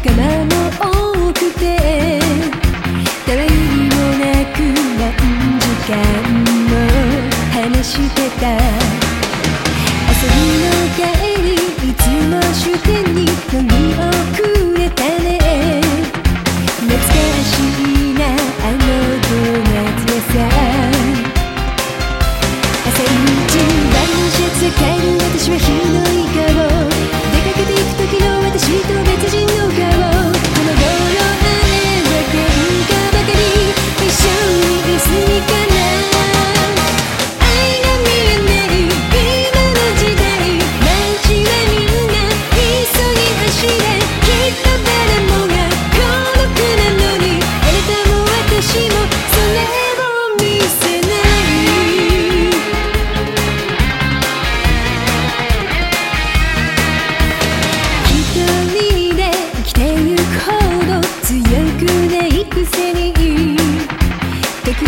仲間も多くて誰にもなく何時間も話してた。遊びの帰りいつも終点に飲み終